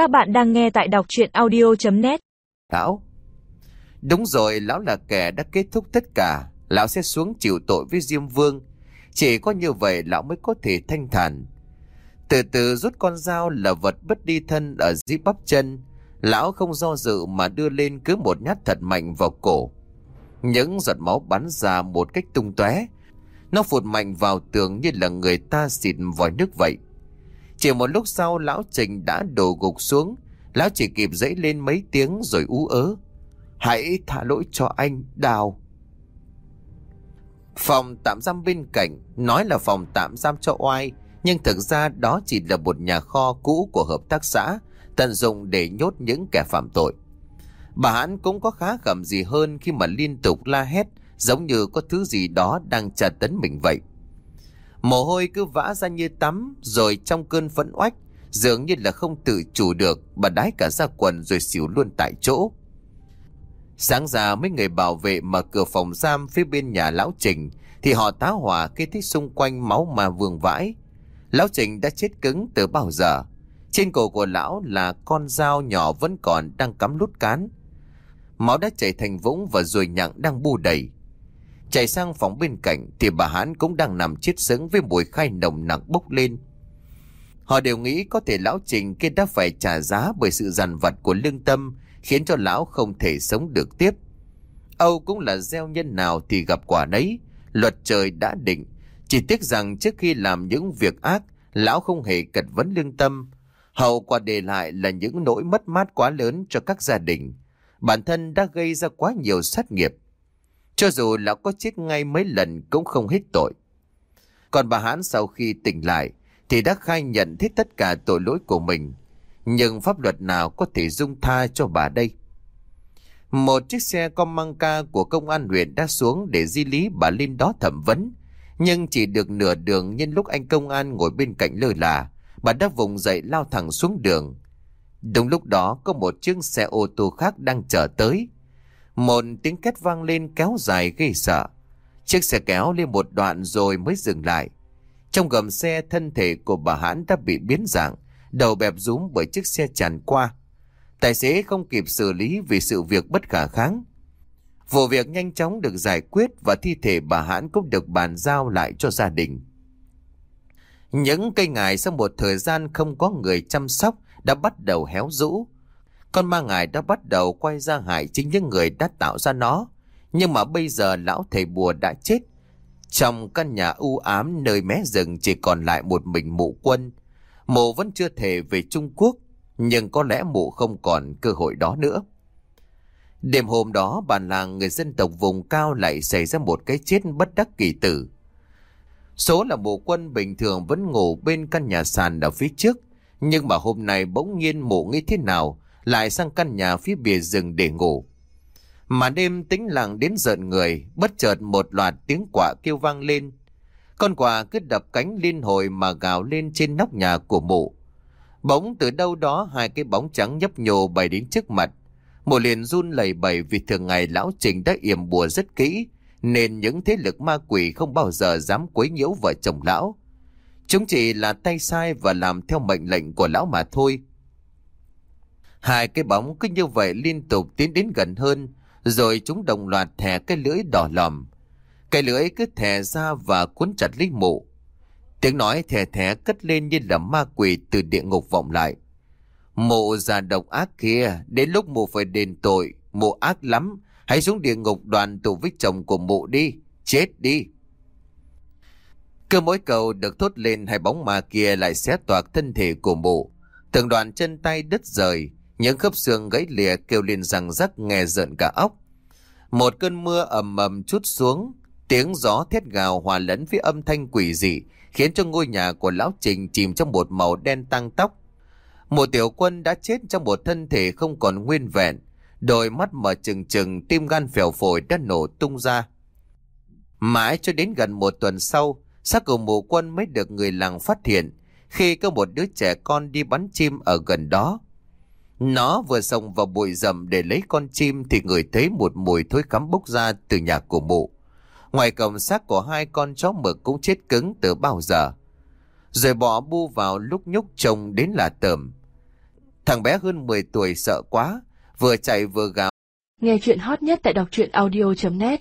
Các bạn đang nghe tại đọc chuyện audio.net Lão Đúng rồi, lão là kẻ đã kết thúc tất cả. Lão sẽ xuống chịu tội với Diêm Vương. Chỉ có như vậy lão mới có thể thanh thản. Từ từ rút con dao là vật bất đi thân ở dưới bắp chân. Lão không do dự mà đưa lên cứ một nhát thật mạnh vào cổ. Những giọt máu bắn ra một cách tung tóe. Nó phụt mạnh vào tường như là người ta xịt vòi nước vậy. Chỉ một lúc sau lão Trình đã đổ gục xuống. Lão chỉ kịp dãy lên mấy tiếng rồi ú ớ. Hãy thả lỗi cho anh, Đào. Phòng tạm giam bên cạnh, nói là phòng tạm giam cho oai, nhưng thực ra đó chỉ là một nhà kho cũ của hợp tác xã, tận dụng để nhốt những kẻ phạm tội. Bà Hãn cũng có khá khẩm gì hơn khi mà liên tục la hét, giống như có thứ gì đó đang tra tấn mình vậy. Mồ hôi cứ vã ra như tắm, rồi trong cơn phẫn oách, dường như là không tự chủ được, bà đái cả ra quần rồi xỉu luôn tại chỗ. Sáng ra mấy người bảo vệ mở cửa phòng giam phía bên nhà lão Trình thì họ tá hỏa khi thấy xung quanh máu mà vương vãi. Lão Trình đã chết cứng từ bao giờ. Trên cổ của lão là con dao nhỏ vẫn còn đang cắm lút cán. Máu đã chảy thành vũng và ruồi nhặng đang bu đầy. Chạy sang phòng bên cạnh thì bà Hán cũng đang nằm chết sững với mùi khai nồng nặng bốc lên. Họ đều nghĩ có thể lão Trình kia đã phải trả giá bởi sự giàn vật của lương tâm khiến cho lão không thể sống được tiếp. Âu cũng là gieo nhân nào thì gặp quả nấy, luật trời đã định. Chỉ tiếc rằng trước khi làm những việc ác, lão không hề cật vấn lương tâm. Hậu quả để lại là những nỗi mất mát quá lớn cho các gia đình. Bản thân đã gây ra quá nhiều sát nghiệp. Cho dù lão có chết ngay mấy lần cũng không hết tội. Còn bà Hán sau khi tỉnh lại thì đã khai nhận hết tất cả tội lỗi của mình. Nhưng pháp luật nào có thể dung tha cho bà đây? Một chiếc xe con mang ca của công an huyện đã xuống để di lý bà lên đó thẩm vấn. Nhưng chỉ được nửa đường nhân lúc anh công an ngồi bên cạnh lơ là, bà đã vùng dậy lao thẳng xuống đường. Đúng lúc đó có một chiếc xe ô tô khác đang chờ tới. Một tiếng két vang lên kéo dài gây sợ. Chiếc xe kéo lên một đoạn rồi mới dừng lại. Trong gầm xe thân thể của bà Hãn đã bị biến dạng, đầu bẹp rúm bởi chiếc xe tràn qua. Tài xế không kịp xử lý vì sự việc bất khả kháng. Vụ việc nhanh chóng được giải quyết và thi thể bà Hãn cũng được bàn giao lại cho gia đình. Những cây ngải sau một thời gian không có người chăm sóc đã bắt đầu héo rũ. Con ma ngài đã bắt đầu quay ra hại chính những người đã tạo ra nó. Nhưng mà bây giờ lão thầy bùa đã chết. Trong căn nhà u ám nơi mé rừng chỉ còn lại một mình mụ quân. Mụ vẫn chưa thể về Trung Quốc, nhưng có lẽ mụ không còn cơ hội đó nữa. Đêm hôm đó, bản làng người dân tộc vùng cao lại xảy ra một cái chết bất đắc kỳ tử. Số là mụ quân bình thường vẫn ngủ bên căn nhà sàn ở phía trước, nhưng mà hôm nay bỗng nhiên mụ nghĩ thế nào lại sang căn nhà phía bìa rừng để ngủ. Mà đêm tĩnh lặng đến giận người, bất chợt một loạt tiếng quạ kêu vang lên. Con quạ cứ đập cánh liên hồi mà gào lên trên nóc nhà của mụ. Bỗng từ đâu đó hai cái bóng trắng nhấp nhô bay đến trước mặt. Mụ liền run lẩy bẩy vì thường ngày lão Trình đã yểm bùa rất kỹ, nên những thế lực ma quỷ không bao giờ dám quấy nhiễu vợ chồng lão. Chúng chỉ là tay sai và làm theo mệnh lệnh của lão mà thôi. Hai cái bóng cứ như vậy liên tục tiến đến gần hơn, rồi chúng đồng loạt thè cái lưỡi đỏ lòm. Cái lưỡi cứ thè ra và cuốn chặt lấy mụ. Tiếng nói thè thè cất lên như là ma quỷ từ địa ngục vọng lại. Mụ già độc ác kia, đến lúc mụ phải đền tội, mụ ác lắm, hãy xuống địa ngục đoàn tù với chồng của mụ đi, chết đi. Cơ mỗi cầu được thốt lên hai bóng ma kia lại xé toạc thân thể của mụ. Từng đoạn chân tay đứt rời, những khớp xương gãy lìa kêu lên rằng rắc nghe rợn cả óc. Một cơn mưa ầm ầm chút xuống, tiếng gió thét gào hòa lẫn với âm thanh quỷ dị, khiến cho ngôi nhà của lão Trình chìm trong một màu đen tăng tóc. Một tiểu quân đã chết trong một thân thể không còn nguyên vẹn, đôi mắt mở trừng trừng, tim gan phèo phổi đã nổ tung ra. Mãi cho đến gần một tuần sau, xác của mù quân mới được người làng phát hiện khi có một đứa trẻ con đi bắn chim ở gần đó. Nó vừa xông vào bụi rậm để lấy con chim thì người thấy một mùi thối cắm bốc ra từ nhà của mụ. Ngoài cổng xác của hai con chó mực cũng chết cứng từ bao giờ. Rồi bỏ bu vào lúc nhúc trông đến là tởm. Thằng bé hơn 10 tuổi sợ quá, vừa chạy vừa gào. Nghe chuyện hot nhất tại đọc truyện audio.net